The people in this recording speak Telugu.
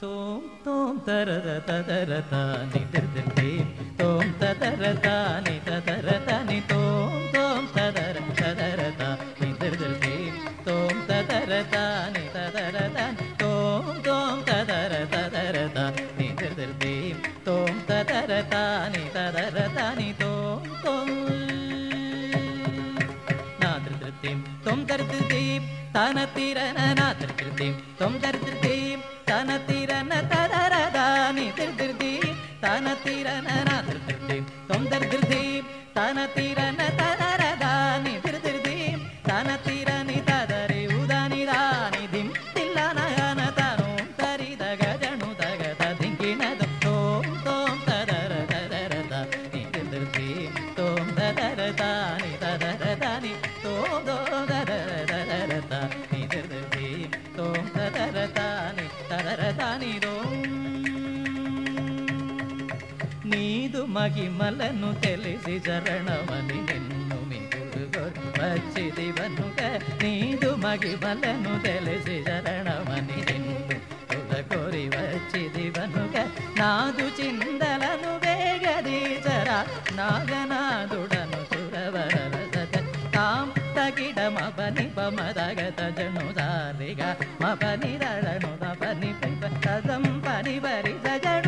तों तों तरत तदरता निद्र दृ तदरतानि नितरतानि तों गोम तर तरता निद्र दृ तोमरतानि तदरतानि तों तों तदर तरता निद्र तों तदरतानि तदरतानि तों तों नाद्र कृं तु தனத்திரன திருத்திருத்தி தொம் தரித்திருத்தி தனத்திரன தரதானி திருத்திருத்தி தனத்திரன திருத்திருத்தி தொம் தரித்திருத்தி தனத்திரன தரதானி திருத்திருத்தி தனத்திரனி మహిమలను తెలిసి చరణమని నిన్ను మిగులు వచ్చిదివనుక నీదు మహిమలను తెలిసి చరణమని నిన్ను తులకొరి వచ్చిదివనుక నాదు చిందలను వేగదీచరా నాగనాదుడను సురవరల తాం తగిడ మపని పమదగత జను దారిగా మపని దళను పిప పదం పని వరి సజను